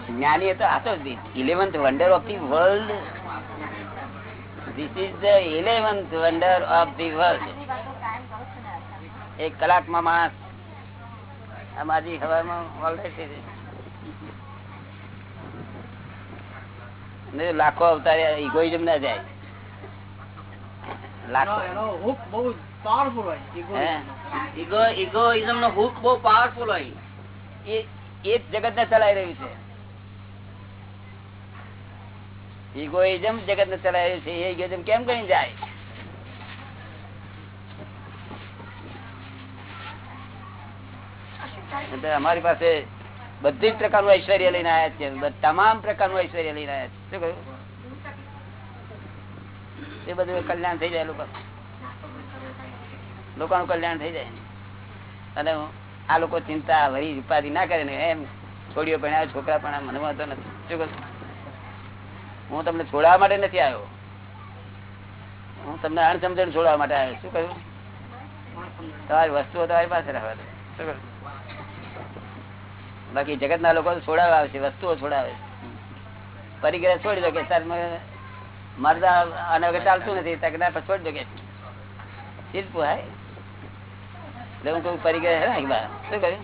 જ્ઞાની એ તો આ તો eleventh wonder of the world this is the eleventh wonder of the world. એક કલાકમાં માણસ અમારી હવામાં લાખો અવતાર ઇગોઇઝમ ના જાય. લાખો. ઇગોઇઝમ નો. હુક બહુ પાવરફુલ હોય. એ એ જ જગત ને ચલાવી રહ્યું છે. ઇગોઇઝમ જગત ને ચલાવે છે, એ ઇગોઇઝમ કેમ કરી જાય? અમારી પાસે બધી જ પ્રકારનું ઐશ્વર્ય લઈને આવ્યા છે તમામ પ્રકારનું ઐશ્વર્ય લઈને આવ્યા છે. શું કહ્યું? એ બધું કલ્યાણ થઈ જાય લોકો. લોકોનું કલ્યાણ થઈ જાય. અને આ લોકો ચિંતા વરી ઉપાધિ ના કરે ને એમ. છોડીઓ પણ છોકરા પણ મનમાં તો નથી. શું કહું? હું તમને છોડવા માટે નથી આવ્યો. હું તમને અણસમજણ છોડવા માટે આવ્યો. શું કહ્યું? તમારી વસ્તુઓ તમારી પાસે રહેવા દો. શું? બાકી જગત ના લોકો છોડાવે આવશે વસ્તુઓ છોડાવે પરિગ્રહ છોડી દો કે સર મરદા આના વગર ચાલતું નથી. તક પર છોડી દો કે ચીજ પોહાય એટલે હું કહું, પરિગ્રહ હે ને શું કર્યું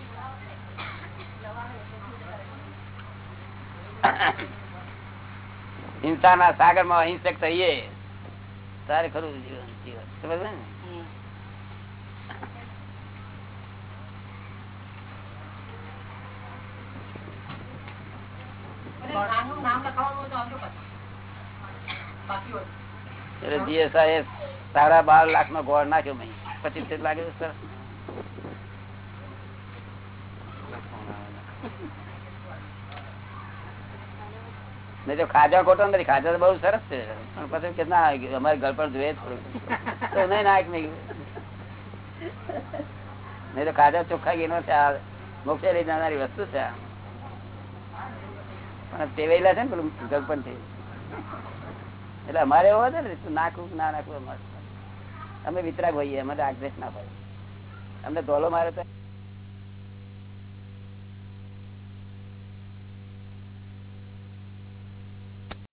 હિંસાના સાગરમાં અહિંસક થઈએ. તારે ખરું જીવન જીવન. સમજ ને? સાડા બાર લાખ નો ગોળ નાખ્યો મેં. પચીસથી સર. નહીં તો ખાજા ખોટો નથી. ખાજા બહુ સરસ છે. પણ પછી કે અમારે ઘર પર જોઈએ તો નહીં નાખ નહીં. નહીં તો ખાજા ચોખ્ખા ગઈ છે. આ મોક્ષે લઈ જનારી વસ્તુ છે. પણ ટેવાયેલા છે ને પેલું ગલપણથી. એટલે અમારે એવો હતો ને નાખવું ના નાખવું અમારે. અમે વિતરાગ હોઈએ અમારે આગ્રેસ ના હોય. અમને ધોલો મારે તો